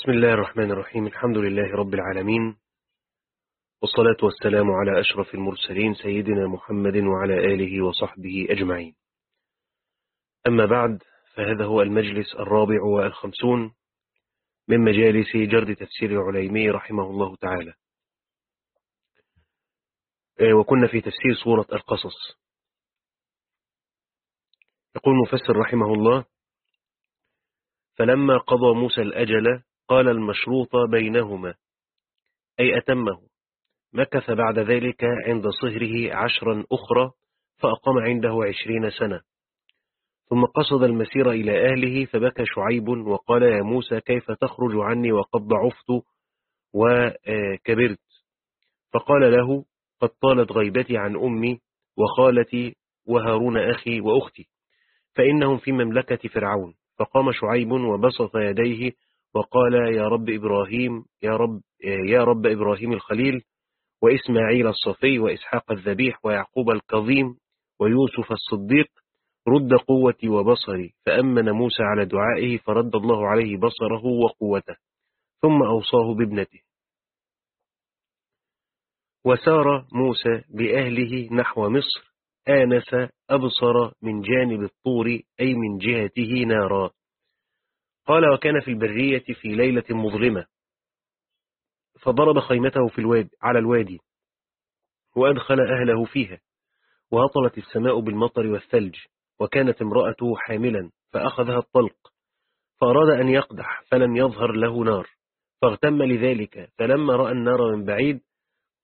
بسم الله الرحمن الرحيم الحمد لله رب العالمين والصلاة والسلام على أشرف المرسلين سيدنا محمد وعلى آله وصحبه أجمعين أما بعد فهذا هو المجلس الرابع والخمسون من مجالس جرد تفسير العليمي رحمه الله تعالى وكنا في تفسير سورة القصص يقول مفسر رحمه الله فلما قضى موسى الأجل قال المشروط بينهما أي أتمه مكث بعد ذلك عند صهره عشرا أخرى فأقام عنده عشرين سنة. ثم قصد المسير إلى أهله فبكى شعيب وقال يا موسى كيف تخرج عني وقد ضعفت وكبرت؟ فقال له قد طالت غيبتي عن أمي وخالتي وهارون أخي وأختي فإنهم في مملكة فرعون. فقام شعيب وبسط يديه وقال يا رب إبراهيم يا رب, يا رب إبراهيم الخليل وإسماعيل الصفي وإسحاق الذبيح ويعقوب الكظيم ويوسف الصديق رد قوتي وبصري فأمن موسى على دعائه فرد الله عليه بصره وقوته ثم أوصاه بابنته. وسار موسى بأهله نحو مصر آنس أبصر من جانب الطور أي من جهته نارا. قال وكان في البرية في ليلة مظلمة. فضرب خيمته في الوادي على الوادي وأدخل أهله فيها وهطلت السماء بالمطر والثلج وكانت امرأته حاملا فأخذها الطلق فأراد أن يقدح فلم يظهر له نار فاغتم لذلك فلما رأى النار من بعيد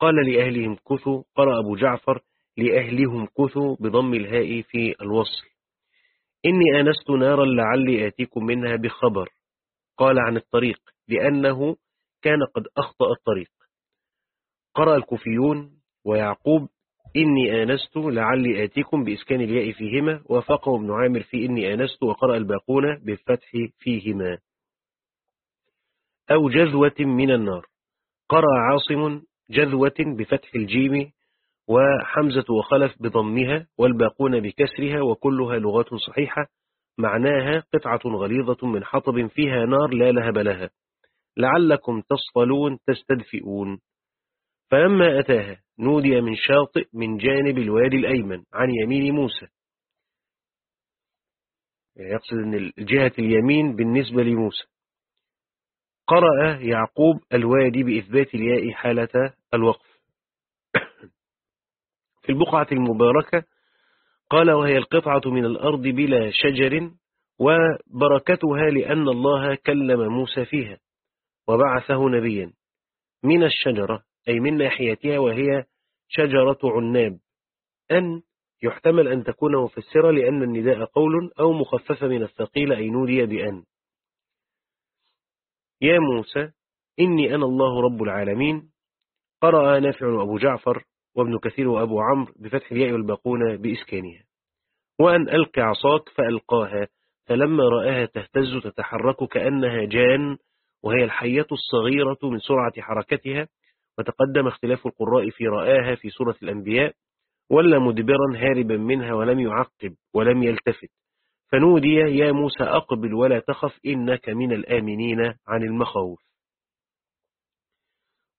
قال لأهلهم كثوا. قرأ أبو جعفر لأهلهم كثوا بضم الهاء في الوصل. إني آنست نارا لعلي آتيكم منها بخبر. قال عن الطريق لأنه كان قد أخطأ الطريق. قرأ الكوفيون ويعقوب إني آنست لعلي آتيكم بإسكان الياء فيهما. وفقه ابن عامر في إني آنست وقرأ الباقون بالفتح فيهما. أو جذوة من النار. قرأ عاصم جذوة بفتح الجيم وحمزة وخلف بضمها والباقون بكسرها وكلها لغات صحيحة معناها قطعة غليظة من حطب فيها نار لا لهب لها. لعلكم تصطلون تستدفئون. فلما أتاها نودي من شاطئ من جانب الوادي الأيمن عن يمين موسى. يقصد أن الجهة اليمين بالنسبة لموسى. قرأ يعقوب الوادي بإثبات الياء حالة الوقف. في البقعة المباركة قال وهي القطعة من الأرض بلا شجر وبركتها لأن الله كلم موسى فيها وبعثه نبيا من الشجرة أي من ناحيتها وهي شجرة عناب أن يحتمل أن تكون مفسرة لأن النداء قول أو مخففة من الثقيل أي نودي بأن. يا موسى إني أنا الله رب العالمين قرأ نافع وأبو جعفر وابن كثير وأبو عمرو بفتح الياء والباقون بإسكانها. وأن ألق عصاك فألقاها فلما رآها تهتز تتحرك كأنها جان وهي الحية الصغيرة من سرعة حركتها وتقدم اختلاف القراء في رآها في سورة الأنبياء ولا مدبرا هاربا منها ولم يعقب ولم يلتفت. فنودي يا موسى أقبل ولا تخف إنك من الآمنين عن المخاوف.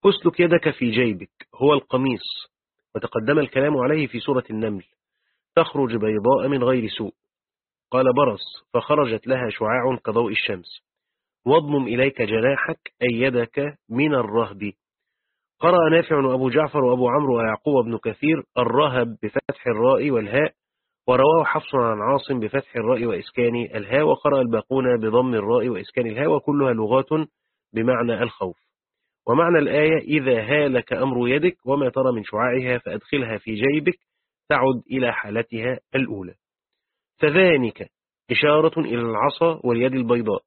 أسلك يدك في جيبك هو القميص. وتقدم الكلام عليه في سورة النمل. تخرج بيضاء من غير سوء. قال برص فخرجت لها شعاع كضوء الشمس. واضمم إليك جناحك أي يدك من الرهب. قرأ نافع وأبو جعفر وأبو عمرو ويعقوب بن كثير الرهب بفتح الراء والهاء ورواه حفص عن عاصم بفتح الراء وإسكان الهاء وقرأ الباقون بضم الراء وإسكان الهاء وكلها لغات بمعنى الخوف. ومعنى الآية إذا هالك أمر يدك وما ترى من شعاعها فأدخلها في جيبك تعد إلى حالتها الأولى. فذلك إشارة إلى العصا واليد البيضاء.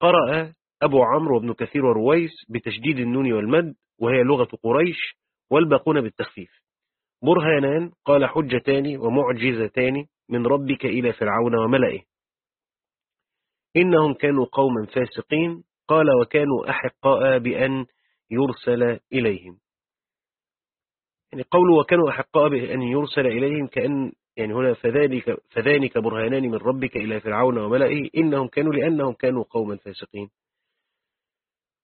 قرأ أبو عمرو وابن كثير ورويس بتشديد النون والمد وهي لغة قريش والباقون بالتخفيف. برهانان قال حجتان ومعجزتان من ربك إلى فرعون وملئه. إنهم كانوا قوما فاسقين قال وكانوا أحقاء بأن يرسل إليهم. يعني قوله وكانوا أحقاء بأن يرسل إليهم كأن يعني هنا فذلك, فذلك برهانان من ربك إلى فرعون وملئه إنهم كانوا لأنهم كانوا قوما فاسقين.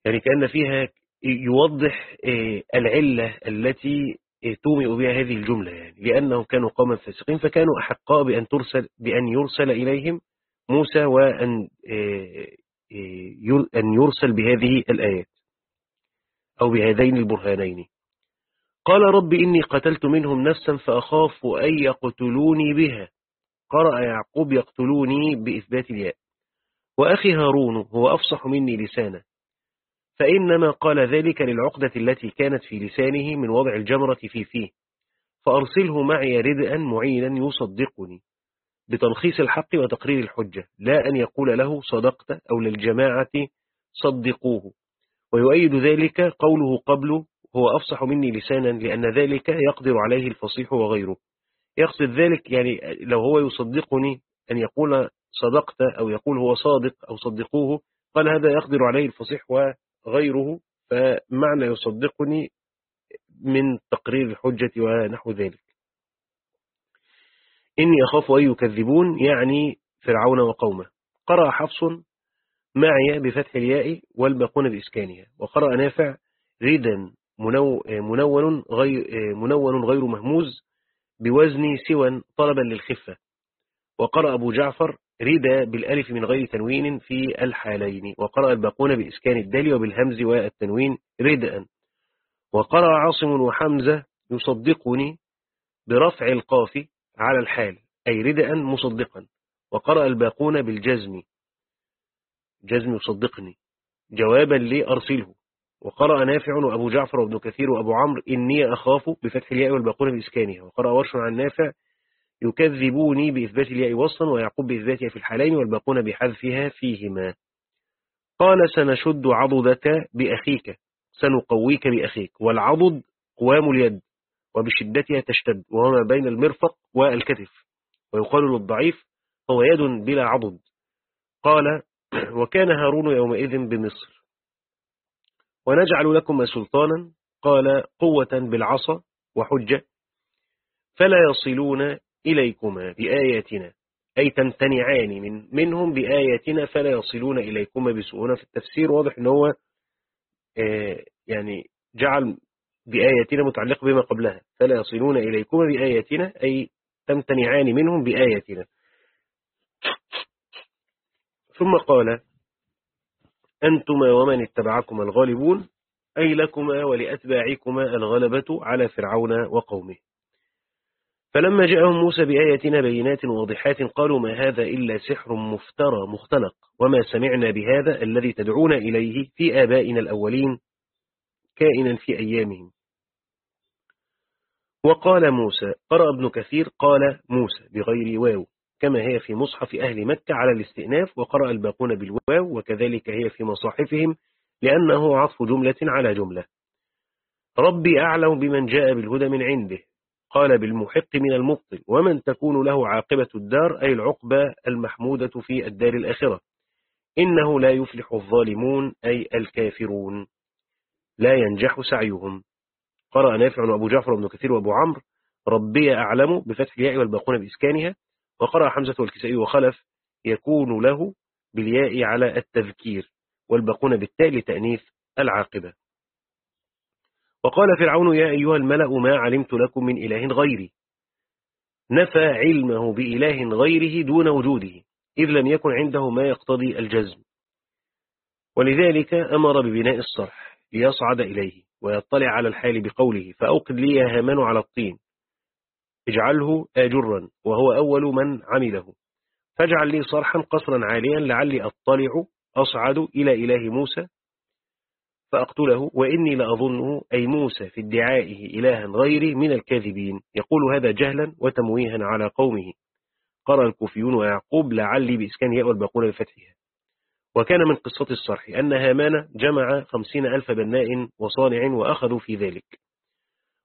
يعني كأن فيها يوضح العلة التي تومئ بها هذه الجملة يعني. لأنهم كانوا قوما فاسقين فكانوا أحقاء بأن ترسل بأن يرسل إليهم موسى وأن أن يرسل بهذه الآيات. أو بهذين البرهانين. قال رب إني قتلت منهم نفسا فأخاف أن يقتلوني بها. قرأ يعقوب يقتلوني بإثبات الياء. وأخي هارون هو أفصح مني لسانا فإنما قال ذلك للعقدة التي كانت في لسانه من وضع الجمرة في فيه. فأرسله معي ردءا معينا يصدقني. بتلخيص الحق وتقرير الحجة. لا أن يقول له صدقت أو للجماعة صدقوه. ويؤيد ذلك قوله قبله هو أفصح مني لسانا لأن ذلك يقدر عليه الفصيح وغيره. يقصد ذلك يعني لو هو يصدقني أن يقول صدقت أو يقول هو صادق أو صدقوه قال هذا يقدر عليه الفصيح وغيره فمعنى يصدقني من تقرير الحجة ونحو ذلك. إني أخاف أن يكذبون يعني فرعون وقومه. قرأ حفص معي بفتح الياء والباقون بإسكانها. وقرأ نافع ردا منون غير, منون غير مهموز بوزن سوى طلبا للخفة. وقرأ أبو جعفر ردا بالألف من غير تنوين في الحالين. وقرأ الباقون بإسكان الدال وبالهمز والتنوين ردا وقرأ عاصم وحمزة يصدقني برفع القاف على الحال أي ردا مصدقا. وقرأ الباقون بالجزم جزم يصدقني. جوابا لأرسله وقرأ نافع وأبو جعفر وابن كثير وأبو عمرو إني أخاف بفتح الياء والباقون بإسكانها وقرأ ورش عن نافع يكذبوني بإثبات الياء وصلا ويعقوب بإثباتها في الحالين والباقون بحذفها فيهما. قال سنشد عضدك بأخيك. سنقويك بأخيك. والعضد قوام اليد. وبشدتها تشتد. وهو ما بين المرفق والكتف. ويقال للضعيف هو يد بلا عضد. قال وكان هارون يومئذ بمصر. ونجعل لكم سلطانا قال قوة بالعصا وحجة فلا يصلون إليكما بآياتنا. أي تمتنعان من منهم بآياتنا فلا يصلون إليكما بسؤولنا في التفسير واضح أنه آه، يعني جعل بآياتنا متعلق بما قبلها. فلا يصلون إليكما بآياتنا أي تمتنعان منهم بآياتنا. ثم قال أنتما ومن اتبعكما الغالبون أي لكما ولأتباعكما الغلبة على فرعون وقومه. فلما جاءهم موسى بآياتنا بينات واضحات قالوا ما هذا إلا سحر مفترى مختلق وما سمعنا بهذا الذي تدعون إليه في آبائنا الأولين كائنا في أيامهم. وقال موسى قرأ ابن كثير. قال موسى بغير واو كما هي في مصحف أهل مكة على الاستئناف وقرأ الباقون بالواو وكذلك هي في مصاحفهم لأنه عطف جملة على جملة. ربي أعلم بمن جاء بالهدى من عنده قال بالمحق من المبطل ومن تكون له عاقبة الدار أي العقبة المحمودة في الدار الآخرة. إنه لا يفلح الظالمون أي الكافرون. لا ينجح سعيهم. قرأ نافع وأبو جعفر وابن كثير وأبو عمرو ربي أعلم بفتح الياء والباقون بإسكانها وقرأ حمزة والكسائي وخلف يكون له بالياء على التذكير والباقون بالتاء لتأنيث العاقبة. وقال فرعون يا أيها الملأ ما علمت لكم من إله غيري. نفى علمه بإله غيره دون وجوده إذ لم يكن عنده ما يقتضي الجزم. ولذلك أمر ببناء الصرح ليصعد إليه ويطلع على الحال بقوله فأوقد لي يا هامان على الطين اجعله آجرا وهو أول من عمله. فاجعل لي صرحا قصرا عاليا لعلي أطلع أصعد إلى إله موسى فأقتله وإني لأظنه أي موسى في ادعائه إلها غيري من الكاذبين. يقول هذا جهلا وتمويها على قومه. قرأ الكوفيون ويعقوب لعلي بإسكان ياء والباقون بفتحها وكان من قصة الصرح أن هامان جمع خمسين ألف بناء وصانع وأخذوا في ذلك.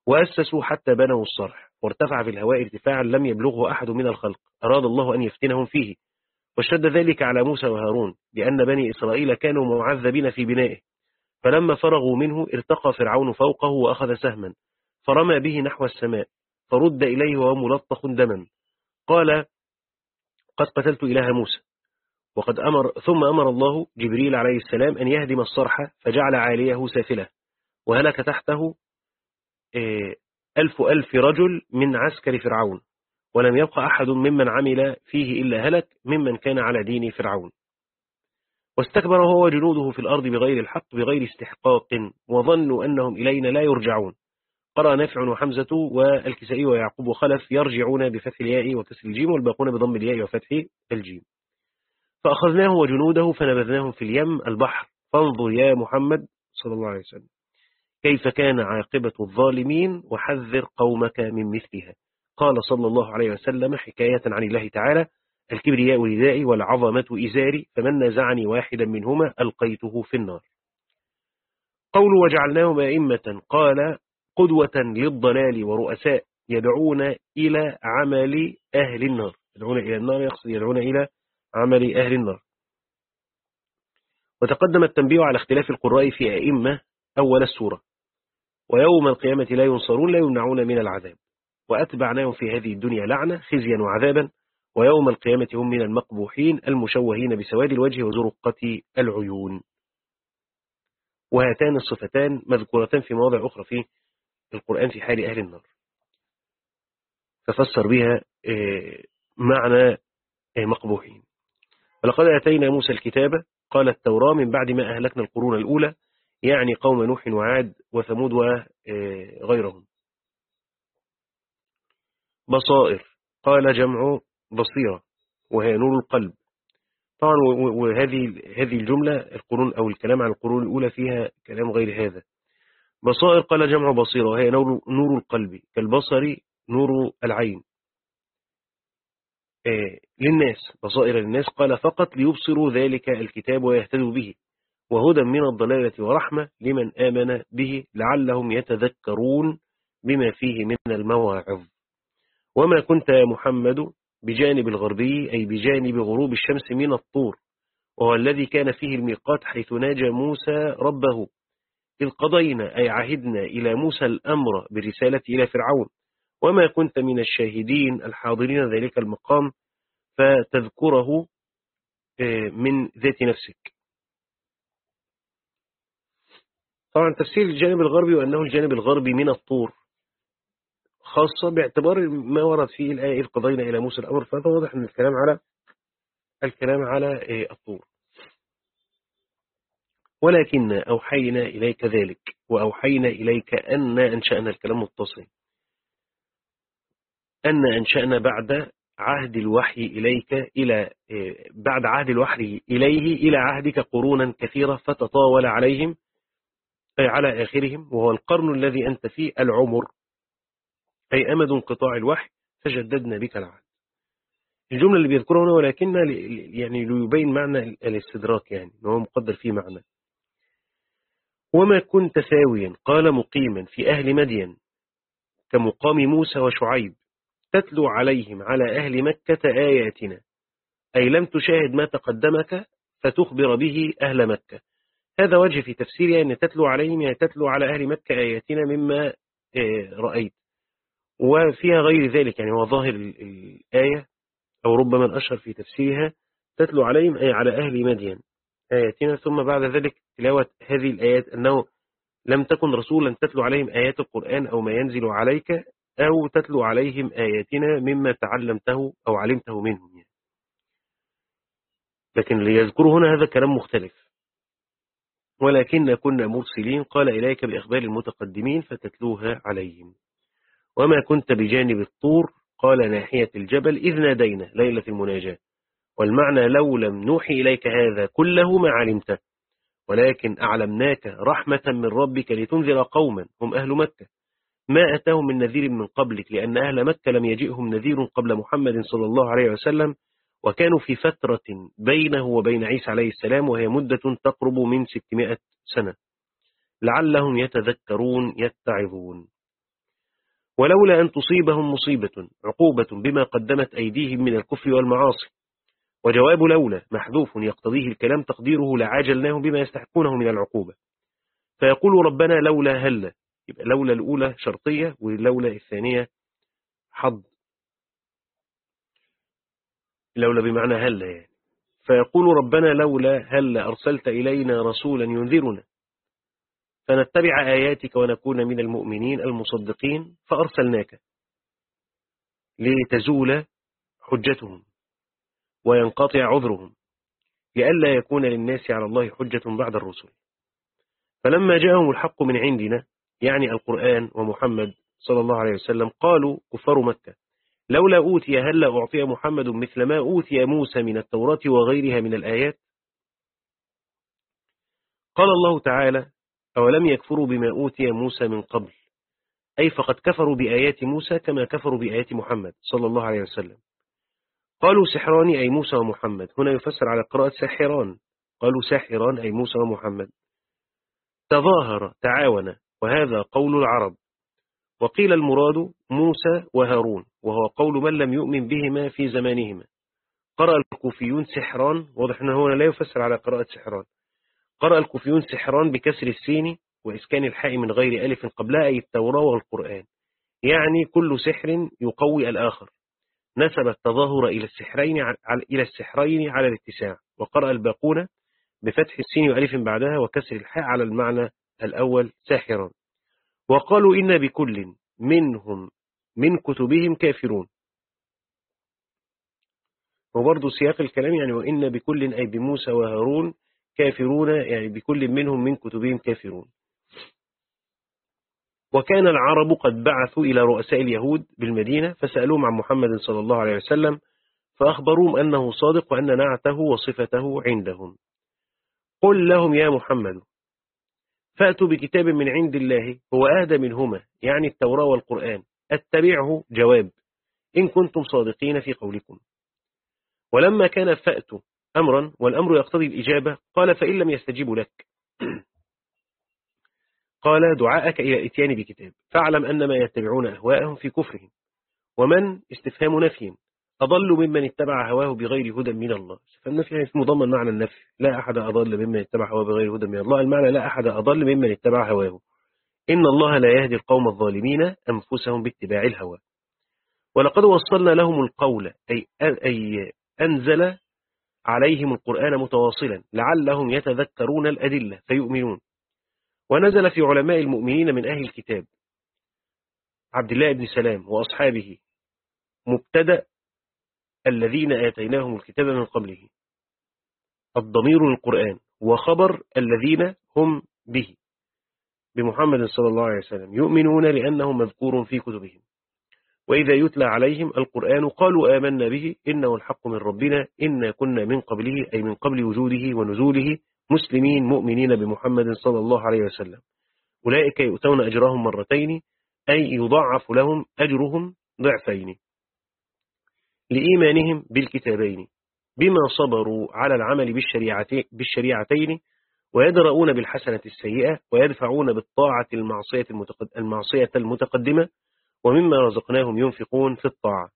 وأسسوا حتى بنوا الصرح. وارتفع في الهواء ارتفاعا لم يبلغه أحد من الخلق. أراد الله أن يفتنهم فيه. واشتد ذلك على موسى وهارون لأن بني إسرائيل كانوا معذبين في بنائه. فلما فرغوا منه ارتقى فرعون فوقه وأخذ سهما. فرمى به نحو السماء. فرد إليه وهو ملطخ دما. قال قد قتلت إله موسى. وقد أمر ثم أمر الله جبريل عليه السلام أن يهدم الصرح فجعل عاليه سافلة. وهلك تحته آه، ألف ألف رجل من عسكر فرعون ولم يبقى أحد ممن عمل فيه إلا هلك ممن كان على دين فرعون. واستكبر هو وجنوده في الأرض بغير الحق بغير استحقاق وظنوا أنهم إلينا لا يرجعون. قرأ نافع وحمزة والكسائي ويعقوب وخلف يرجعون بفتح الياء وكسر الجيم والباقون بضم الياء وفتح الجيم. فأخذناه وجنوده فنبذناهم في اليم البحر. فانظر يا محمد صلى الله عليه وسلم. كيف كان عاقبة الظالمين وحذر قومك من مثلها؟ قال صلى الله عليه وسلم حكاية عن الله تعالى الكبرياء ردائي والعظمة إزاري فمن نزعني واحدا منهما ألقيته في النار. قول وجعلناهم أئمة. قال قدوة للضلال ورؤساء يدعون إلى عمل أهل النار. يدعون إلى النار يقصد يدعون إلى عمل أهل النار. وتقدم التنبيه على اختلاف القراء في أئمة أول السورة. ويوم القيامة لا ينصرون لا يمنعون من العذاب. وأتبعناهم في هذه الدنيا لعنة خزيا وعذابا. ويوم القيامة هم من المقبوحين المشوهين بسواد الوجه وزرقة العيون. وهاتان الصفتان مذكورتان في مواضع أخرى في القرآن في حال أهل النار. ففسر بها آه، معنى آه، مقبوحين. ولقد أتينا موسى الكتاب قال التوراة من بعد ما أهلكنا القرون الأولى يعني قوم نوح وعاد وثمود وغيرهم آه، بصائر. قال جمع بصيرة وهي نور القلب. طبعا وهذه هذه الجملة القرون أو الكلام عن القرون الأولى فيها كلام غير هذا. بصائر قال جمع بصيرة وهي نور, نور القلب. كالبصر نور العين. آه، للناس بصائر للناس قال فقط ليبصروا ذلك الكتاب ويهتدوا به. وهدى من الضلالة ورحمة لمن آمن به لعلهم يتذكرون بما فيه من المواعظ. وما كنت يا محمد بجانب الغربي أي بجانب غروب الشمس من الطور وهو الذي كان فيه الميقات حيث ناجى موسى ربه إذ قضينا أي عهدنا إلى موسى الأمر برسالة إلى فرعون. وما كنت من الشاهدين الحاضرين ذلك المقام فتذكره آه، من ذات نفسك. طبعا تفسير الجانب الغربي وأنه الجانب الغربي من الطور خاصة باعتبار ما ورد فيه الآية إذ قضينا إلى موسى الأمر فهذا واضح أن الكلام على الكلام على آه، الطور. ولكن أوحينا إليك ذلك وأوحينا إليك أن أنشأنا الكلام متصل أن أنشأنا بعد عهد الوحي إليك إلى بعد عهد الوحي إليه إلى عهدك قرونا كثيرة فتطاول عليهم أي على آخرهم وهو القرن الذي أنت فيه العمر. أي أمد انقطاع الوحي فجددنا بك العهد. الجملة اللي بيذكرها هنا ولكن يعني ليبين معنى الاستدراك يعني هو مقدر فيه معنى. وما كنت ساويا قال مقيما في أهل مدين كمقام موسى وشعيب تتلو عليهم على أهل مكة آياتنا. أي لم تشاهد ما تقدمك فتخبر به أهل مكة. هذا وجه في تفسيرها أن تتلو عليهم يعني تتلو على أهل مكة آياتنا مما آه، رأيت. وفيها غير ذلك يعني هو ظاهر الآية أو ربما الأشهر في تفسيرها تتلو عليهم أي على أهل مدين آياتنا. ثم بعد ذلك تلاوة هذه الآيات أنه لم تكن رسولا تتلو عليهم آيات القرآن أو ما ينزل عليك أو تتلو عليهم آياتنا مما تعلمته أو علمته منهم يعني. لكن ليذكروا هنا هذا كلام مختلف. ولكن كنا مرسلين قال إليك بأخبار المتقدمين فتتلوها عليهم. وما كنت بجانب الطور قال ناحية الجبل إذ نادينا ليلة المناجاة. والمعنى لو لم نوحي إليك هذا كله ما علمته ولكن أعلمناك رحمة من ربك لتنذر قوما هم أهل مكة. ما أتاهم من نذير من قبلك لأن أهل مكة لم يجئهم نذير قبل محمد صلى الله عليه وسلم وكانوا في فترة بينه وبين عيسى عليه السلام وهي مدة تقرب من 600 سنة. لعلهم يتذكرون يتعظون. ولولا أن تصيبهم مصيبة عقوبة بما قدمت أيديهم من الكفر والمعاصي. وجواب لولا محذوف يقتضيه الكلام تقديره لعاجلناهم بما يستحقونه من العقوبة. فيقول ربنا لولا هلا يبقى لولا الأولى شرطية ولولا الثانية حظ. لولا بمعنى هلا يعني. فيقول ربنا لولا هل أرسلت إلينا رسولا ينذرنا. فنتبع آياتك ونكون من المؤمنين المصدقين فأرسلناك لتزول حجتهم وينقطع عذرهم لئلا يكون للناس على الله حجة بعد الرسل. فلما جاءهم الحق من عندنا يعني القرآن ومحمد صلى الله عليه وسلم قالوا كفار مكة. لولا أوتي هل أعطي محمد مثل ما أوتي موسى من التوراة وغيرها من الآيات؟ قال الله تعالى أولم يكفروا بما أوتي موسى من قبل؟ أي فقد كفروا بآيات موسى كما كفروا بآيات محمد صلى الله عليه وسلم. قالوا سحران أي موسى ومحمد. هنا يفسر على قراءة ساحران. قالوا ساحران أي موسى ومحمد. تظاهر تعاون وهذا قول العرب. وقيل المراد موسى وهارون وهو قول من لم يؤمن بهما في زمانهما. قرأ الكوفيون سحران واضح أنه هنا لا يفسر على قراءة سحران. قرأ الكوفيون سحران بكسر السين وإسكان الحاء من غير ألف قبلها أي التوراة والقرآن. يعني كل سحر يقوي الآخر. نسب التظاهر إلى السحرين إلى السحرين على الاتساع. وقرأ الباقون بفتح السين وألف بعدها وكسر الحاء على المعنى الأول ساحرا وقالوا إن بكل منهم من كتبهم كافرون. وبرضو سياق الكلام يعني وإن بكل أي بموسى وهارون كافرون يعني بكل منهم من كتبهم كافرون. وكان العرب قد بعثوا إلى رؤساء اليهود بالمدينة فسألوهم عن محمد صلى الله عليه وسلم فأخبروهم أنه صادق وأن نعته وصفته عندهم. قل لهم يا محمد فأتوا بكتاب من عند الله هو أهدى منهما يعني التوراة والقرآن. أتبعه؟ جواب إن كنتم صادقين في قولكم. ولما كان فأتوا أمرا والأمر يقتضي الإجابة قال فإن لم يستجيبوا لك. قال دعاءك إلى إتيان بكتاب. فاعلم أن ما يتبعون أهواءهم في كفرهم. ومن؟ استفهام نفي أضل ممن اتبع هواه بغير هدى من الله. فالنفي مضمن معنى النفي. لا أحد أضل ممن اتبع هواه بغير هدى من الله. المعنى لا أحد أضل ممن اتبع هواه. إن الله لا يهدي القوم الظالمين أنفسهم باتباع الهوى. ولقد وصلنا لهم القول أي, أي أنزل عليهم القرآن متواصلا لعلهم يتذكرون الأدلة فيؤمنون. ونزل في علماء المؤمنين من أهل الكتاب عبد الله بن سلام وأصحابه مبتدأ الذين آتيناهم الكتاب من قبله الضمير للقرآن وخبر الذين هم به. بمحمد صلى الله عليه وسلم يؤمنون لأنه مذكور في كتبهم. وإذا يتلى عليهم القرآن قالوا آمنا به إنه الحق من ربنا إنا كنا من قبله أي من قبل وجوده ونزوله مسلمين مؤمنين بمحمد صلى الله عليه وسلم. أولئك يؤتون أجرهم مرتين أي يضعف لهم أجرهم ضعفين. لإيمانهم بالكتابين بما صبروا على العمل بالشريعتين ويدرؤون بالحسنة السيئة ويدفعون بالطاعة المعصية, المعصية المتقدمة ومما رزقناهم ينفقون في الطاعة.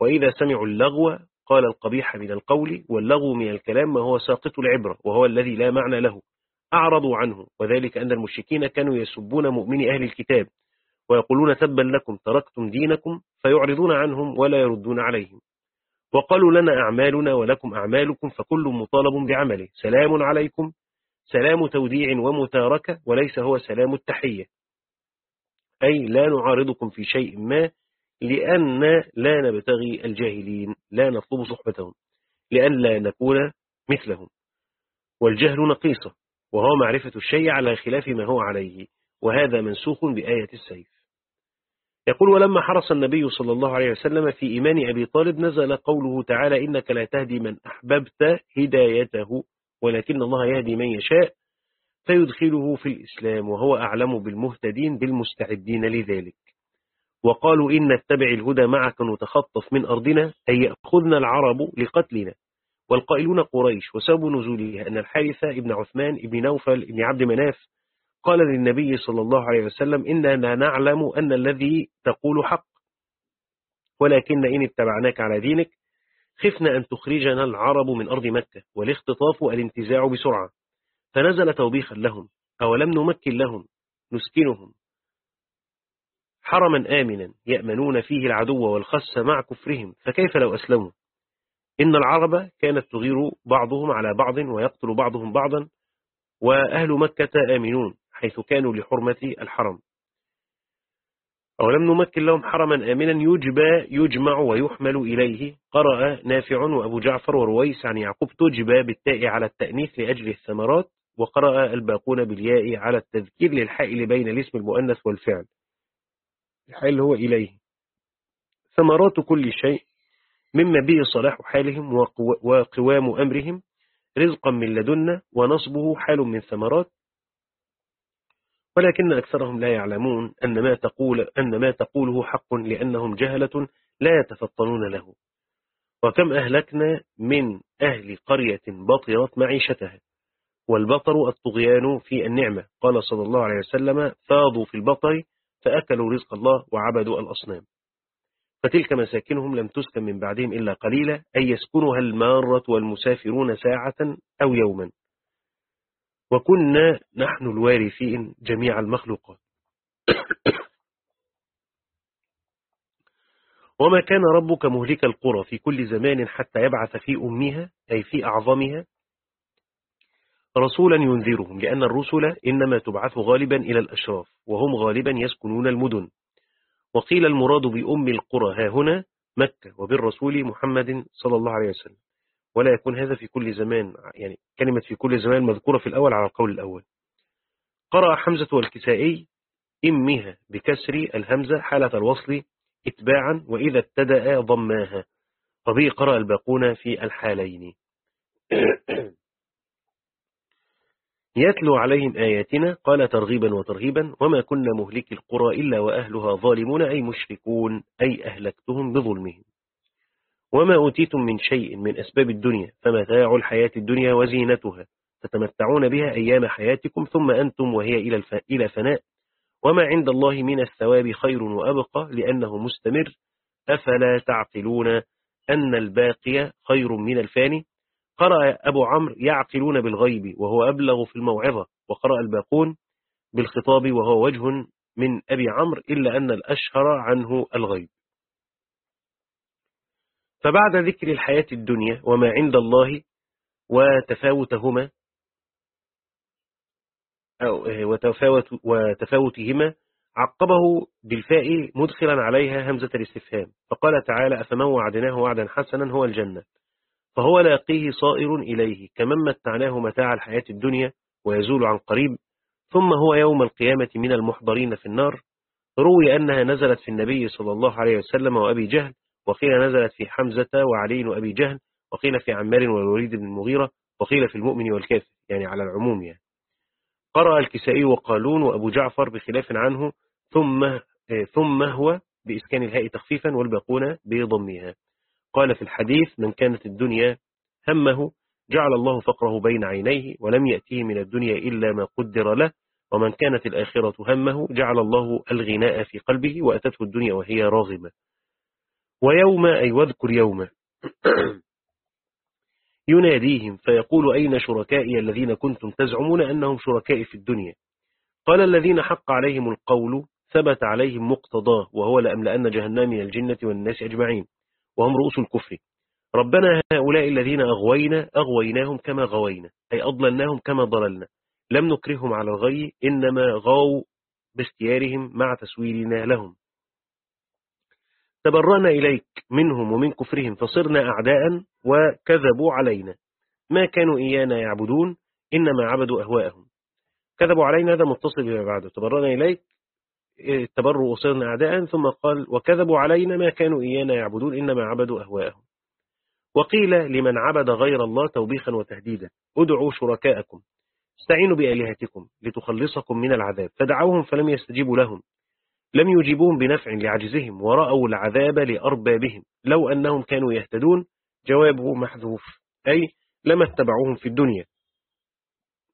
وإذا سمعوا اللغو قال القبيح من القول واللغو من الكلام ما هو ساقط العبرة وهو الذي لا معنى له أعرضوا عنه. وذلك أن المشركين كانوا يسبون مؤمني أهل الكتاب. ويقولون تبا لكم تركتم دينكم فيعرضون عنهم ولا يردون عليهم. وقالوا لنا أعمالنا ولكم أعمالكم فكل مطالب بعمله. سلام عليكم. سلام توديع ومتاركة وليس هو سلام التحية. أي لا نعارضكم في شيء ما لأن لا نبتغي الجاهلين لا نطلب صحبتهم لأن لا نكون مثلهم. والجهل نقيصة وهو معرفة الشيء على خلاف ما هو عليه. وهذا منسوخ بآية السيف. يقول ولما حرص النبي صلى الله عليه وسلم في إيمان أبي طالب نزل قوله تعالى إنك لا تهدي من أحببت هدايته ولكن الله يهدي من يشاء فيدخله في الإسلام وهو أعلم بالمهتدين بالمستعدين لذلك. وقالوا إن نتبع الهدى معك نتخطف من أرضنا أي يأخذنا العرب لقتلنا. والقائلون قريش وسبب نزولها أن الحارثة ابن عثمان ابن نوفل ابن عبد مناف قال للنبي صلى الله عليه وسلم إننا نعلم أن الذي تقول حق ولكن إن اتبعناك على دينك خفنا أن تخرجنا العرب من أرض مكة والاختطاف الانتزاع بسرعة. فنزل توبيخا لهم أولم نمكن لهم نسكنهم؟ حرما آمنا يأمنون فيه العدو والخس مع كفرهم فكيف لو أسلموا؟ إن العرب كانت تغير بعضهم على بعض ويقتل بعضهم بعضا وأهل مكة آمنون. حيث كانوا لحرمة الحرم. أولم نمكن لهم حرما آمنا يجبى يجمع ويحمل إليه؟ قرأ نافع وأبو جعفر ورويس عن يعقوب تجبى بالتاء على التأنيث لأجل الثمرات وقرأ الباقون بالياء على التذكير للحائل بين الاسم المؤنث والفعل. الحائل هو إليه. ثمرات كل شيء مما به صلاح حالهم وقوام أمرهم رزقا من لدنا ونصبه حال من ثمرات ولكن أكثرهم لا يعلمون أن ما, تقول أن ما تقوله حق لأنهم جهلة لا يتفطنون له. وكم أهلكنا من أهل قرية بطرت معيشتها. والبطر الطغيان في النعمة. قال صلى الله عليه وسلم فاضوا في البطر فأكلوا رزق الله وعبدوا الأصنام. فتلك مساكنهم لم تسكن من بعدهم إلا قليلا أي يسكنها المارة والمسافرون ساعة أو يوما. وكنا نحن الوارثين جميع المخلوقات. وما كان ربك مهلك القرى في كل زمان حتى يبعث في أمها أي في أعظمها رسولا ينذرهم لأن الرسل إنما تبعث غالبا إلى الأشراف وهم غالبا يسكنون المدن. وقيل المراد بأم القرى ها هنا مكة وبالرسول محمد صلى الله عليه وسلم. ولا يكون هذا في كل زمان يعني كلمة في كل زمان مذكورة في الأول على القول الأول. قرأ حمزة والكسائي إمها بكسر الهمزة حالة الوصل اتباعا وإذا ابتدأ ضماها. وبه قرأ الباقون في الحالين. يتلو عليهم آياتنا قال ترغيبا وترهيبا وما كنا مهلك القرى إلا وأهلها ظالمون أي مشركون أي أهلكتهم بظلمهم. وما أوتيتم من شيء من أسباب الدنيا فمتاع الحياة الدنيا وزينتها تتمتعون بها أيام حياتكم ثم أنتم وهي إلى إلى فناء. وما عند الله من الثواب خير وأبقى لأنه مستمر. أفلا تعقلون أن الباقي خير من الفاني؟ قرأ أبو عمرو يعقلون بالغيب وهو أبلغ في الموعظة وقرأ الباقون بالخطاب وهو وجه من أبي عمرو إلا أن الأشهر عنه الغيب. فبعد ذكر الحياة الدنيا وما عند الله وتفاوتهما أو وتفاوت وتفاوتهما عقبه بالفاء مدخلا عليها همزة الاستفهام. فقال تعالى أفمن وعدناه وعدا حسنا هو الجنة. فهو لاقيه صائر إليه كمن متعناه متاع الحياة الدنيا ويزول عن قريب. ثم هو يوم القيامة من المحضرين في النار. روي أنها نزلت في النبي صلى الله عليه وسلم وأبي جهل وقيل نزلت في حمزة وعلي وأبي جهل وقيل في عمار والوليد بن المغيرة وقيل في المؤمن والكافر يعني على العموم يعني. قرأ الكسائي وقالون وأبو جعفر بخلاف عنه ثم آه، ثم هو بإسكان الهاء تخفيفا والباقون بضمها. قال في الحديث من كانت الدنيا همه جعل الله فقره بين عينيه ولم يأتيه من الدنيا إلا ما قدر له ومن كانت الآخرة همه جعل الله الغناء في قلبه وأتته الدنيا وهي راغمة. ويوم أي واذكر يوم. يناديهم فيقول أين شركائي الذين كنتم تزعمون أنهم شركائي في الدنيا؟ قال الذين حق عليهم القول ثبت عليهم مقتضاه وهو لأملأن جهنم من الجنة والناس أجمعين وهم رؤوس الكفر. ربنا هؤلاء الذين أغوينا أغويناهم كما غوينا أي أضللناهم كما ضللنا. لم نكرههم على الغي إنما غاوا باختيارهم مع تسويلنا لهم. تبرأنا إليك منهم ومن كفرهم فصرنا أعداء وكذبوا علينا. ما كانوا إيانا يعبدون إنما عبدوا أهواءهم. كذبوا علينا هذا متصل بما بعده. تبرأنا إليك التبرؤ وصرنا أعداء ثم قال وكذبوا علينا ما كانوا إيانا يعبدون إنما عبدوا أهواءهم. وقيل لمن عبد غير الله توبيخا وتهديدا ادعوا شركاءكم استعينوا بآلهتكم لتخلصكم من العذاب. فدعوهم فلم يستجيبوا لهم. لم يجيبوهم بنفع لعجزهم ورأوا العذاب لأربابهم. لو أنهم كانوا يهتدون جوابه محذوف. أي لما اتبعوهم في الدنيا.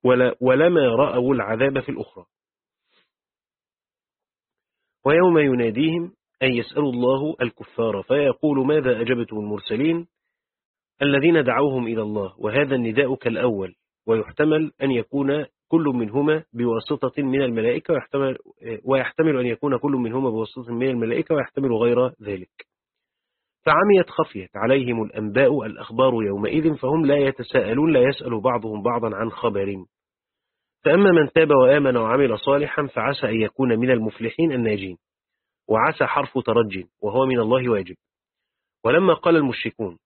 ولا ولما رأوا العذاب في الأخرى. ويوم يناديهم أن يسأل الله الكفار فيقول ماذا أجبتم المرسلين؟ الذين دعوهم إلى الله وهذا النداء كالأول ويحتمل أن يكون كل منهما بواسطة من الملائكة ويحتمل, ويحتمل أن يكون كل منهما بواسطة من الملائكة ويحتمل غير ذلك. فعميت خفيت عليهم الأنباء الأخبار يومئذ فهم لا يتساءلون لا يسأل بعضهم بعضا عن خبر. فأما من تاب وآمن وعمل صالحا فعسى أن يكون من المفلحين الناجين. وعسى حرف ترج وهو من الله واجب. ولما قال المشركون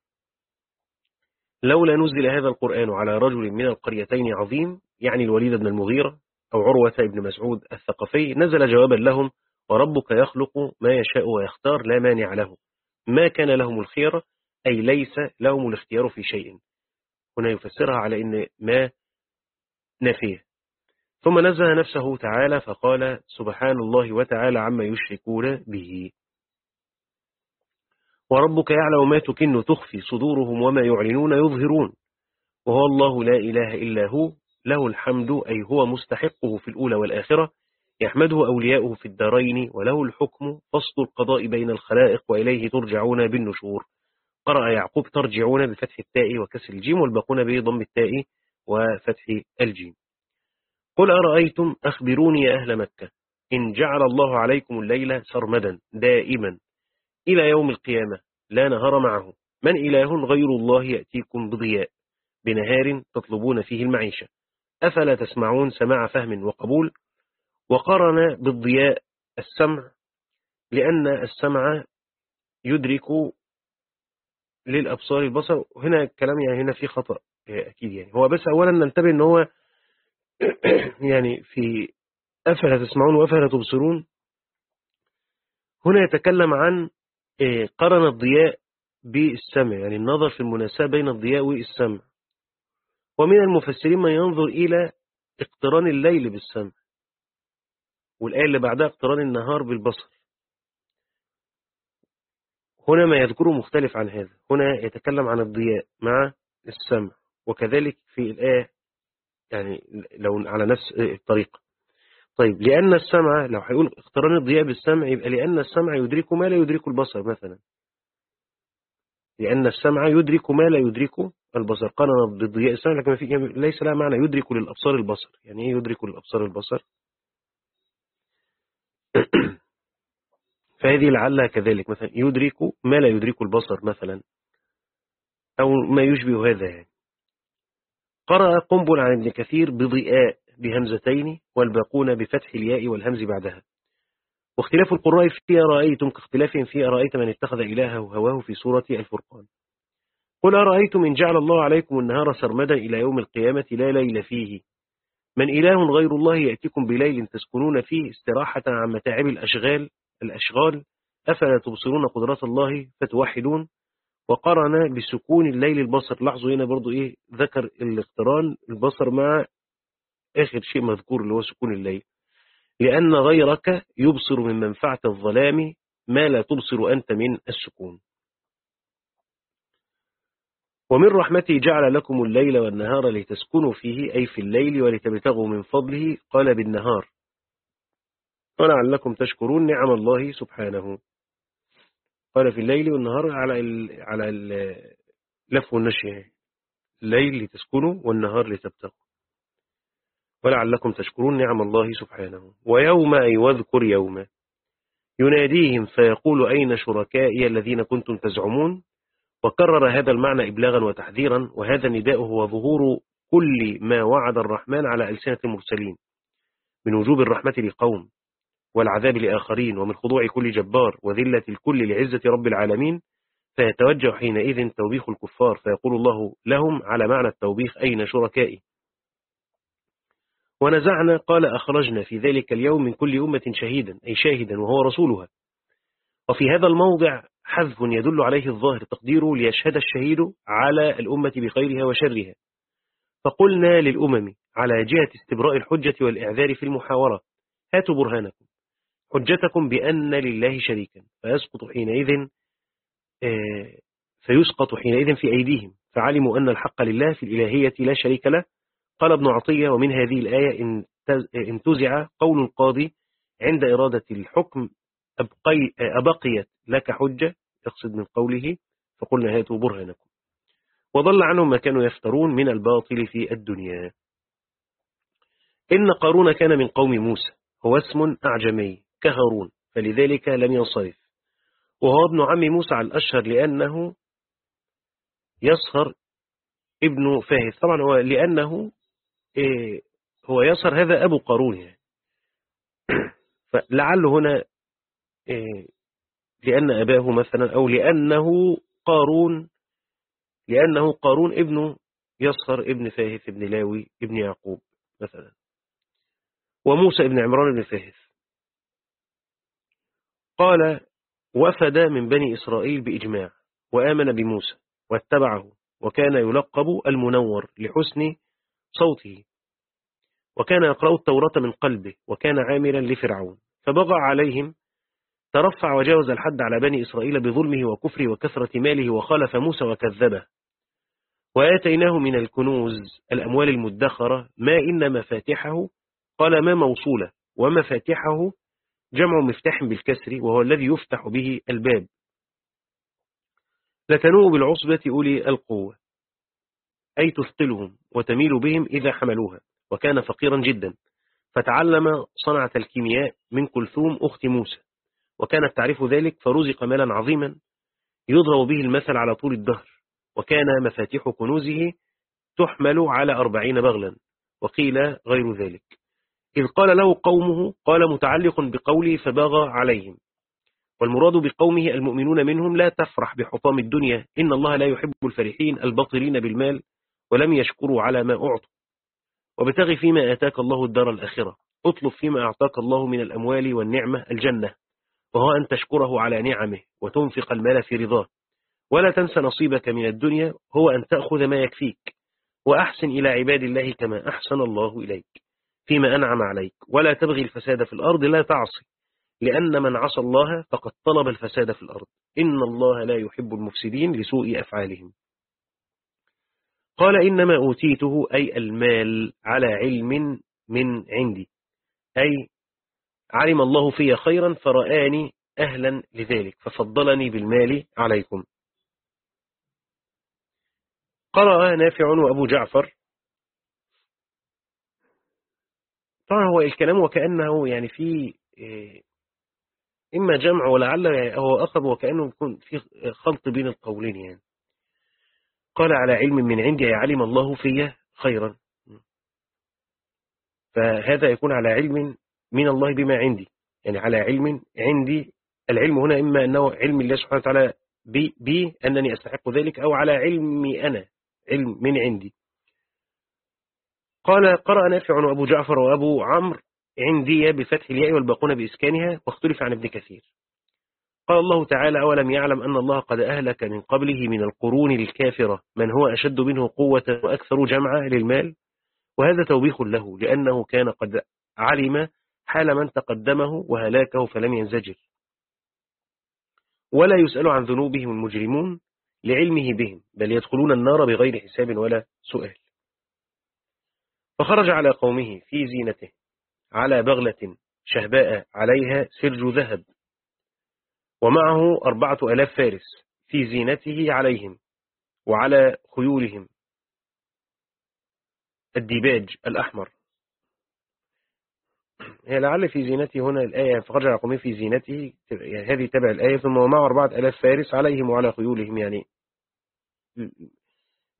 لولا نزل هذا القرآن على رجل من القريتين عظيم يعني الوليد بن المغيرة أو عروة بن مسعود الثقفي نزل جوابا لهم وربك يخلق ما يشاء ويختار لا مانع له. ما كان لهم الخير أي ليس لهم الاختيار في شيء. هنا يفسرها على أن ما نفيه. ثم نزه نفسه تعالى فقال سبحان الله وتعالى عما يشركون به. وربك يعلم ما تكن تخفي صدورهم وما يعلنون يظهرون. وهو الله لا إله إلا هو له الحمد أي هو مستحقه في الأولى والآخرة يحمده أولياؤه في الدارين وله الحكم فصل القضاء بين الخلائق وإليه ترجعون بالنشور. قرأ يعقوب ترجعون بفتح التاء وكسر الجيم والباقون بضم التاء وفتح الجيم. قل أرأيتم أخبروني يا أهل مكة إن جعل الله عليكم الليل سرمدا دائما. إلى يوم القيامة لا نهار معه. من إله غير الله يأتيكم بضياء بنهار تطلبون فيه المعيشة. أفلا تسمعون سماع فهم وقبول؟ وقرن بالضياء السمع لأن السمع يدرك للأبصار البصر. هنا الكلام يعني هنا في خطأ أكيد يعني. هو بس أولا ننتبه أن هو يعني في أفلا تسمعون وأفلا تبصرون. هنا يتكلم عن إيه، قرن الضياء بالسمع يعني النظر في المناسبة بين الضياء والسمع. ومن المفسرين من ينظر إلى اقتران الليل بالسمع والآية اللي بعدها اقتران النهار بالبصر. هنا ما يذكره مختلف عن هذا هنا يتكلم عن الضياء مع السمع. وكذلك في الآية يعني لو على نفس الطريقة. طيب لأن السمع لو هيقول اقتران الضياء بالسمع يبقى لأن السمع يدرك ما لا يدرك البصر مثلا. لأن السمع يدرك ما لا يدرك البصر. قارن بالضياء السمع لكن في ليس لها معنى. يدرك للأبصار البصر. يعني إيه يدرك للأبصار البصر؟ فهذه لعلها كذلك. مثلا يدرك ما لا يدرك البصر مثلا. أو ما يشبه هذا يعني. قرأ قنبل عن ابن كثير بضياء. بهمزتين والباقون بفتح الياء والهمز بعدها. واختلاف القراء في أرأيتم كاختلافهم في أرأيت من اتخذ إلهه هواه في سورة الفرقان. قل أرأيتم إن جعل الله عليكم النهار سرمدا إلى يوم القيامة لا ليل فيه؟ من إله غير الله يأتيكم بليل تسكنون فيه استراحة عن متاعب الأشغال الأشغال؟ أفلا تبصرون قدرات الله فتوحدون؟ وقرن بسكون الليل البصر. لاحظوا هنا برضو إيه؟ ذكر الاقتران البصر مع آخر شيء مذكور اللي هو سكون الليل. لأن غيرك يبصر من منفعة الظلام ما لا تبصر أنت من السكون. ومن رحمته جعل لكم الليل والنهار لتسكنوا فيه أي في الليل ولتبتغوا من فضله قال بالنهار. ولعلكم تشكرون نعم الله سبحانه. قال في الليل والنهار على على اللف والنشي الليل لتسكنوا والنهار لتبتغوا. ولعلكم تشكرون نعم الله سبحانه. ويوم أي واذكر يوم يناديهم فيقول أين شركائي الذين كنتم تزعمون؟ وكرر هذا المعنى إبلاغا وتحذيرا وهذا النداء هو ظهور كل ما وعد الرحمن على ألسنة المرسلين. من وجوب الرحمة لقوم والعذاب لآخرين ومن خضوع كل جبار وذلة الكل لعزة رب العالمين. فيتوجه حينئذ توبيخ الكفار فيقول الله لهم على معنى التوبيخ أين شركائي؟ ونزعنا قال أخرجنا في ذلك اليوم من كل أمة شهيدا أي شاهدا وهو رسولها. وفي هذا الموضع حذف يدل عليه الظاهر تقديره ليشهد الشهيد على الأمة بخيرها وشرها. فقلنا للأمم على جهة استبراء الحجة والإعذار في المحاورة هاتوا برهانكم. حجتكم بأن لله شريكا. فيسقط حينئذ آه، فيسقط حينئذ في أيديهم. فعلموا أن الحق لله في الإلهية لا شريك له قال ابن عطية ومن هذه الآية انتزع قول القاضي عند إرادة الحكم أبقي أبقيت لك حجة يقصد من قوله فقلنا هاتوا برهنكم وضل عنهم ما كانوا يفترون من الباطل في الدنيا. إن قارون كان من قوم موسى هو اسم أعجمي كهارون فلذلك لم ينصرف. وهو ابن عم موسى على الأشهر لأنه يصهر ابن فاهث طبعا هو لأنه إيه هو يصهر هذا أبو قارون يعني. فلعله هنا إيه لأن أباه مثلا أو لأنه قارون لأنه قارون ابن يصهر ابن فاهث ابن لاوي ابن يعقوب مثلا. وموسى ابن عمران ابن فاهث. قال وفد من بني إسرائيل بإجماع وآمن بموسى واتبعه وكان يلقب المنور لحسن صوته. وكان يقرأ التوراة من قلبه وكان عاملا لفرعون. فبغى عليهم ترفع وجاوز الحد على بني إسرائيل بظلمه وكفره وكثرة ماله وخالف موسى وكذبه. وآتيناه من الكنوز الأموال المدخرة ما إن مفاتحه قال ما موصولة ومفاتحه جمع مفتاح بالكسر وهو الذي يفتح به الباب. لتنوء بالعصبة أولي القوة. أي تثقلهم وتميل بهم إذا حملوها وكان فقيرا جدا. فتعلم صنعة الكيمياء من كلثوم أخت موسى. وكانت تعرف ذلك فرزق مالا عظيما يضرب به المثل على طول الدهر. وكان مفاتيح كنوزه تحمل على أربعين بغلا وقيل غير ذلك. إذ قال له قومه قال متعلق بقوله فبغى عليهم. والمراد بقومه المؤمنون منهم لا تفرح بحطام الدنيا إن الله لا يحب الفرحين البطلين بالمال ولم يشكروا على ما أعطوا. وبتغي فيما آتاك الله الدار الآخرة. اطلب فيما أعطاك الله من الأموال والنعمة الجنة وهو أن تشكره على نعمه وتنفق المال في رضاه. ولا تنسى نصيبك من الدنيا هو أن تأخذ ما يكفيك. وأحسن إلى عباد الله كما أحسن الله إليك فيما أنعم عليك. ولا تبغي الفساد في الأرض لا تعصي لأن من عصى الله فقد طلب الفساد في الأرض. إن الله لا يحب المفسدين لسوء أفعالهم. قال إنما أوتيته أي المال على علم من عندي. أي علم الله في خيرا فرآني أهلا لذلك ففضلني بالمال عليكم. قرأ نافع وأبو جعفر. طبعا هو الكلام وكأنه يعني في إيه، إما جمع ولعل هو أخذ وكأنه يكون في خلط بين القولين يعني. قال على علم من عندي علم الله في خيرا. فهذا يكون على علم من الله بما عندي. يعني على علم عندي العلم هنا إما أنه علم الله سبحانه وتعالى بي, أنني أستحق ذلك أو على علمي أنا علم من عندي. قال قرأ نافع وأبو جعفر وأبو عمرو عندي بفتح الياء والباقون بإسكانها واختلف عن ابن كثير. قال الله تعالى أولم يعلم أن الله قد أهلك من قبله من القرون الكافرة من هو أشد منه قوة وأكثر جمعا للمال؟ وهذا توبيخ له لأنه كان قد علم حال من تقدمه وهلاكه فلم ينزجر. ولا يسأل عن ذنوبهم المجرمون لعلمه بهم بل يدخلون النار بغير حساب ولا سؤال. فخرج على قومه في زينته على بغلة شهباء عليها سرج ذهب. ومعه أربعة ألاف فارس في زينته عليهم وعلى خيولهم. الديباج الأحمر. هي لعل في زينته هنا الآية فخرج قومه في زينته هذه تبع الآية ثم ومعه أربعة ألاف فارس عليهم وعلى خيولهم. يعني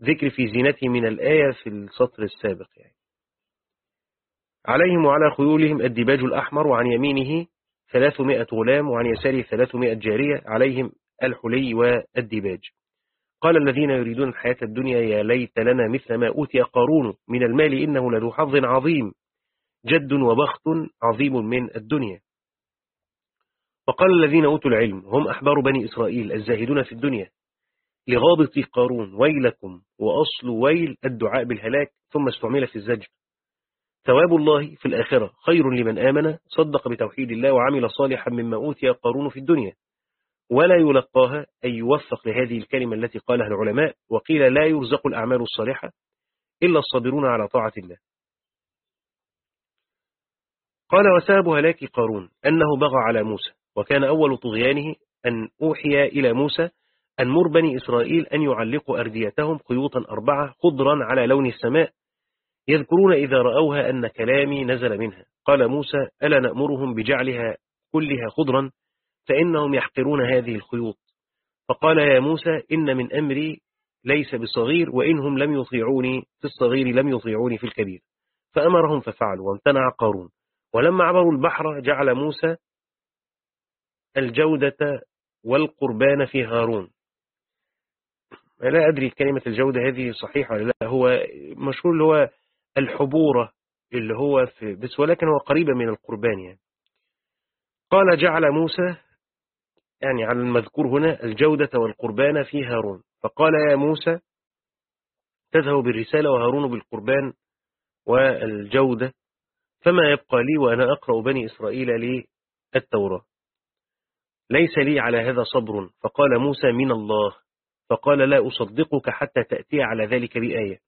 ذكر في زينته من الآية في السطر السابق يعني. عليهم وعلى خيولهم الدباج الأحمر وعن يمينه ثلاثمائة غلام وعن يساره ثلاثمائة جارية عليهم الحلي والدباج قال الذين يريدون الحياة الدنيا يا ليت لنا مثل ما أوتي قارون من المال إنه لذو حظ عظيم جد وبخت عظيم من الدنيا. وقال الذين أوتوا العلم هم أحبار بني إسرائيل الزاهدون في الدنيا. لغابط قارون ويلكم وأصل ويل الدعاء بالهلاك ثم استعمل في الزجر. ثواب الله في الآخرة خير لمن آمن صدق بتوحيد الله وعمل صالحا مما أوتي قارون في الدنيا. ولا يلقاها أي يوفق لهذه الكلمة التي قالها العلماء وقيل لا يرزق الأعمال الصالحة إلا الصابرون على طاعة الله. قال وساب هلاك قارون أنه بغى على موسى وكان أول طغيانه أن أوحي إلى موسى أن مر بني إسرائيل أن يعلقوا أرديتهم خيوطا أربعة خضرا على لون السماء يذكرون إذا رأوها أن كلامي نزل منها. قال موسى ألا نأمرهم بجعلها كلها خضرا؟ فإنهم يحقرون هذه الخيوط. فقال يا موسى إن من أمري ليس بصغير وإنهم لم يطيعوني في الصغير لم يطيعوني في الكبير. فأمرهم ففعلوا وامتنع قارون. ولما عبروا البحر جعل موسى الجودة والقربان في هارون. لا أدري كلمة الجودة هذه صحيحة ولا لا. هو مشهور هو الحبورة اللي هو في بس ولكن هو قريبة من القربان يعني. قال جعل موسى يعني على المذكور هنا الجودة والقربان في هارون. فقال يا موسى تذهب بالرسالة وهارون بالقربان والجودة فما يبقى لي وأنا أقرأ بني إسرائيل لي التوراة. ليس لي على هذا صبر. فقال موسى من الله. فقال لا أصدقك حتى تأتي على ذلك بآية.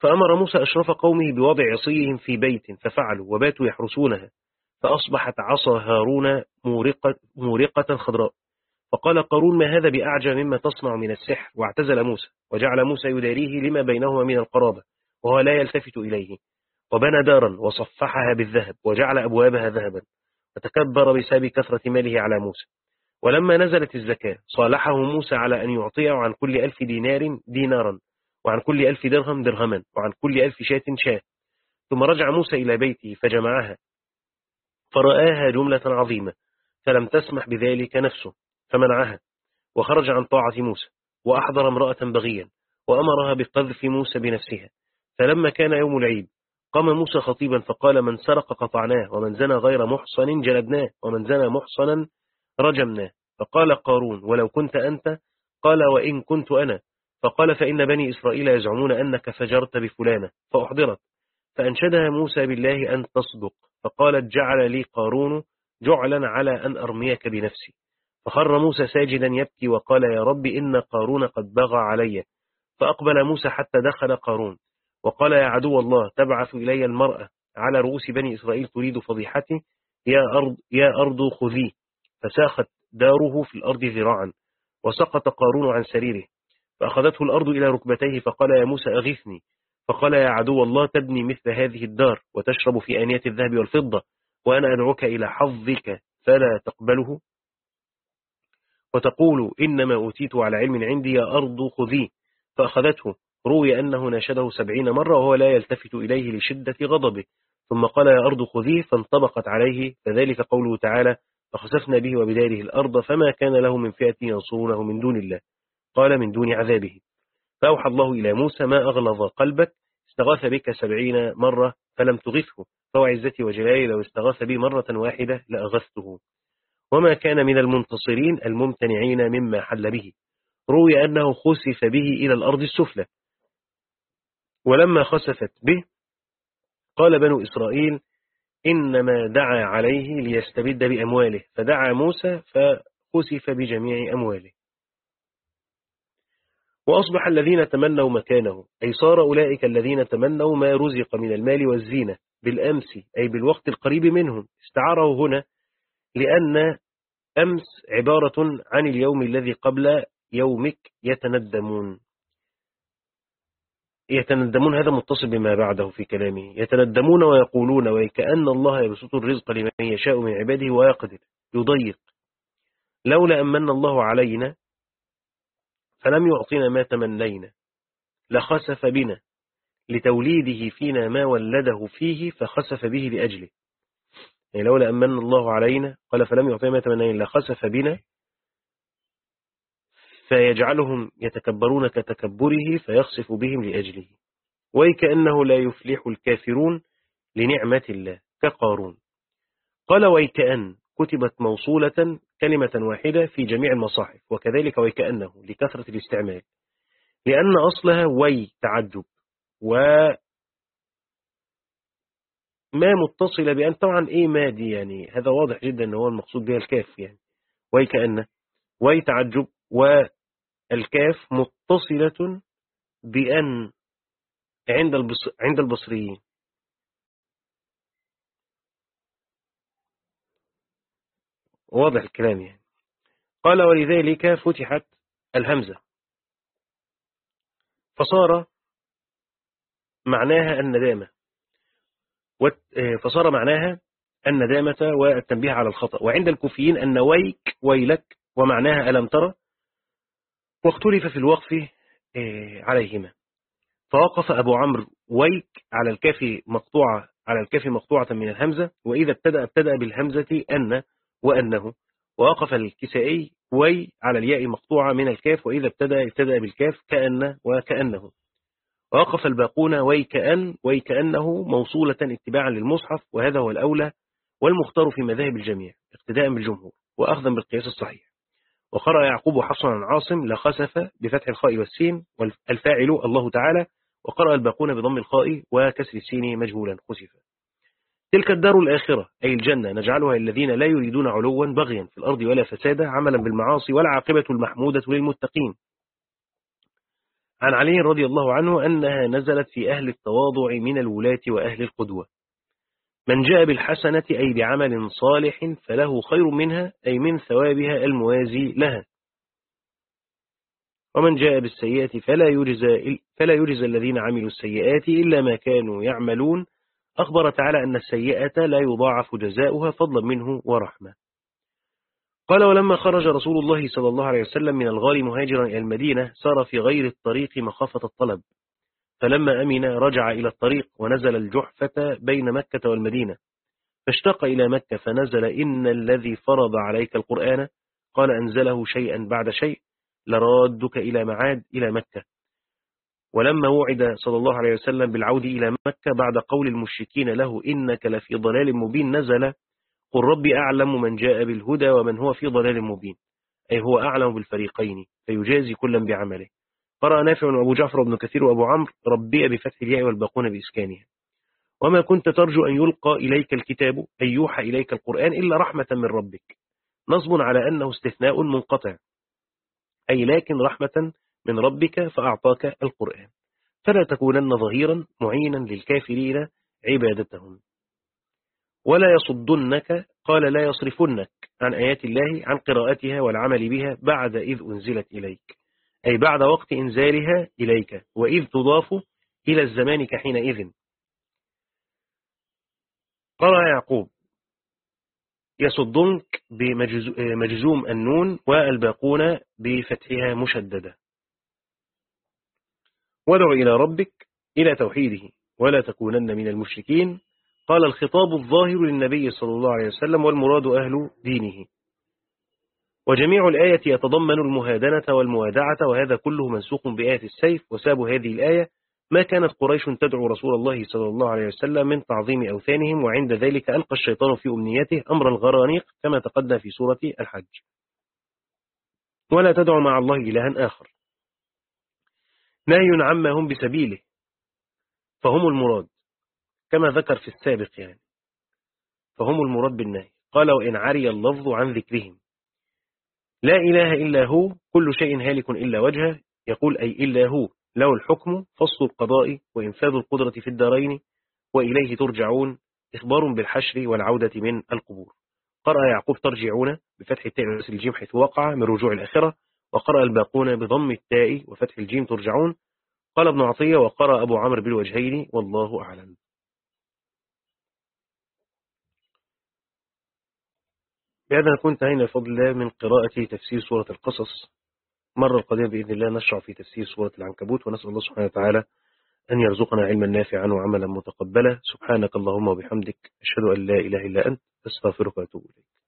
فأمر موسى أشرف قومه بوضع عصيهم في بيت ففعلوا وباتوا يحرسونها فأصبحت عصا هارون مورقة, مورقة خضراء. فقال قارون ما هذا بأعجى مما تصنع من السحر؟ واعتزل موسى وجعل موسى يداريه لما بينهما من القرابة وهو لا يلتفت إليه. وبنى دارا وصفحها بالذهب وجعل أبوابها ذهبا وتكبر بسبب كثرة ماله على موسى. ولما نزلت الزكاة صالحه موسى على أن يعطيه عن كل ألف دينار دينارا. وعن كل ألف درهم درهما وعن كل ألف شاة شاة. ثم رجع موسى إلى بيته فجمعها فرآها جملة عظيمة فلم تسمح بذلك نفسه فمنعها وخرج عن طاعة موسى وأحضر امرأة بغيا وأمرها بقذف موسى بنفسها. فلما كان يوم العيد قام موسى خطيبا فقال من سرق قطعناه ومن زنى غير محصن جلدناه ومن زنى محصنا رجمناه. فقال قارون ولو كنت أنت؟ قال وإن كنت أنا. فقال فإن بني إسرائيل يزعمون أنك فجرت بفلانة فأحضرت. فأنشدها موسى بالله أن تصدق فقالت جعل لي قارون جعلا على أن أرميك بنفسي. فخر موسى ساجدا يبكي وقال يا رب إن قارون قد بغى علي. فأقبل موسى حتى دخل قارون وقال يا عدو الله تبعث إلي المرأة على رؤوس بني إسرائيل تريد فضيحتي يا أرض, يا أرض خذي. فساخت داره في الأرض ذراعا وسقط قارون عن سريره. فأخذته الأرض إلى ركبتيه فقال يا موسى أغثني. فقال يا عدو الله تبني مثل هذه الدار وتشرب في آنية الذهب والفضة وأنا أدعوك إلى حظك فلا تقبله. وتقول إنما أوتيت على علم عندي يا أرض خذيه. فأخذته روي أنه ناشده سبعين مرة وهو لا يلتفت إليه لشدة غضبه. ثم قال يا أرض خذيه فانطبقت عليه. فذلك قوله تعالى فخسفنا به وبداره الأرض فما كان له من فئة ينصرونه من دون الله. قال من دون عذابه. فأوحى الله إلى موسى ما أغلظ قلبك استغاث بك سبعين مرة فلم تغثه. فهو عزتي وجلالي لو استغاث بي مرة واحدة لأغثته. وما كان من المنتصرين الممتنعين مما حل به. روي أنه خسف به إلى الأرض السفلى. ولما خسفت به قال بنو إسرائيل إنما دعا عليه ليستبد بأمواله. فدعا موسى فخسف بجميع أمواله. وأصبح الذين تمنوا مكانه أي صار أولئك الذين تمنوا ما رزق من المال والزينة بالأمس أي بالوقت القريب منهم. استعاره هنا لأن أمس عبارة عن اليوم الذي قبل يومك يتندمون. يتندمون هذا متصل بما بعده في كلامه. يتندمون ويقولون وكأن الله يبسط الرزق لمن يشاء من عباده ويقدر يضيق. لولا أمن الله علينا فلم يعطينا ما تمنينا لخسف بنا لتوليده فينا ما ولده فيه فخسف به لأجله. يعني لولا أمن الله علينا قال فلم يعطينا ما تمنينا لخسف بنا فيجعلهم يتكبرون كتكبره فيخسف بهم لأجله. ويكأنه لا يفلح الكافرون لنعمة الله كقارون. قال ويكأن كتبت موصولة كلمة واحدة في جميع المصاحف وكذلك ويكأنه لكثرة الاستعمال. لأن أصلها وي تعجب و ما متصلة بأن طبعا إيه ما دي يعني هذا واضح جدا أنه هو المقصود بها الكاف يعني. ويكأن وي تعجب والكاف متصلة بأن عند عند البصريين. واضح الكلام يعني. قال ولذلك فتحت الهمزة. فصار معناها الندامة. فصار معناها الندامة والتنبيه على الخطأ. وعند الكوفيين أن ويك ويلك ومعناها ألم ترى؟ واختلف في الوقف آه، عليهما. فوقف أبو عمرو ويك على الكاف مقطوعة على الكاف مقطوعة من الهمزة. وإذا ابتدأ ابتدأ بالهمزة أن وأنه ووقف الكسائي وي على الياء مقطوعة من الكاف وإذا ابتدأ ابتدأ بالكاف كأن وكأنه. ووقف الباقون ويكأن ويكأنه موصولة اتباعا للمصحف وهذا هو الأولى والمختار في مذاهب الجميع اقتداء بالجمهور وأخذا بالقياس الصحيح. وقرأ يعقوب حصنا عاصم لخسف بفتح الخاء والسين والفاعل الله تعالى وقرأ الباقون بضم الخاء وكسر السين مجهولا خسفا تلك الدار الآخرة أي الجنة نجعلها الذين لا يريدون علوا بغيا في الأرض ولا فسادا عملا بالمعاصي والعاقبة المحمودة للمتقين. عن علي رضي الله عنه أنها نزلت في أهل التواضع من الولاة وأهل القدوة. من جاء بالحسنة أي بعمل صالح فله خير منها أي من ثوابها الموازي لها. ومن جاء بالسيئة فلا يجزى, فلا يجزى الذين عملوا السيئات إلا ما كانوا يعملون أخبر تعالى أن السيئة لا يضاعف جزاؤها فضلا منه ورحمة. قال ولما خرج رسول الله صلى الله عليه وسلم من الغار مهاجرا إلى المدينة سار في غير الطريق مخافة الطلب. فلما أمن رجع إلى الطريق ونزل الجحفة بين مكة والمدينة. فاشتق إلى مكة فنزل إن الذي فرض عليك القرآن قال أنزله شيئا بعد شيء لرادك إلى معاد إلى مكة. ولما وعد صلى الله عليه وسلم بالعود إلى مكة بعد قول المشركين له إنك لفي ضلال مبين نزل قل ربي أعلم من جاء بالهدى ومن هو في ضلال مبين. أي هو أعلم بالفريقين فيجازي كلا بعمله. قرأ نافع وأبو جعفر بن كثير وأبو عمرو ربي بفتح الياء والباقون بإسكانها. وما كنت ترجو أن يلقى إليك الكتاب أن يوحى إليك القرآن إلا رحمة من ربك. نصب على أنه استثناء منقطع. أي لكن رحمة من ربك فأعطاك القرآن. فلا تكونن ظهيرا معينا للكافرين عبادتهم. ولا يصدنك قال لا يصرفنك عن آيات الله عن قراءتها والعمل بها بعد إذ أنزلت إليك. أي بعد وقت إنزالها إليك وإذ تضاف إلى الزمان كحينئذ. قرأ يعقوب يصدنك بمجزوم النون والباقون بفتحها مشددة. وادع إلى ربك إلى توحيده ولا تكونن من المشركين. قال الخطاب الظاهر للنبي صلى الله عليه وسلم والمراد أهل دينه. وجميع الآية يتضمن المهادنة والموادعة وهذا كله منسوق بآية السيف وساب هذه الآية ما كانت قريش تدعو رسول الله صلى الله عليه وسلم من تعظيم أوثانهم وعند ذلك ألقى الشيطان في أمنيته أمر الغرانيق كما تقدم في سورة الحج. ولا تدعو مع الله إلها آخر. نهي عما هم بسبيله. فهم المراد كما ذكر في السابق يعني. فهم المراد بالنهي. قال وإن عري اللفظ عن ذكرهم. لا إله إلا هو كل شيء هالك إلا وجهه. يقول أي إلا هو. له الحكم فصل القضاء وإنفاذ القدرة في الدارين وإليه ترجعون. إخبار بالحشر والعودة من القبور. قرأ يعقوب ترجعون. بفتح التاء الجيم حيث وقع من رجوع الآخرة. وقرأ الباقون بضم التاء وفتح الجيم ترجعون. قال ابن عطية وقرأ أبو عمرو بالوجهين والله أعلم. بهذا نكون انتهينا بفضل الله من قراءة تفسير سورة القصص. مرة القادمة بإذن الله نشرع في تفسير سورة العنكبوت ونسأل الله سبحانه وتعالى أن يرزقنا علما نافعا وعملا متقبلا. سبحانك اللهم وبحمدك أشهد أن لا إله إلا أنت أستغفرك وأتوب إليك.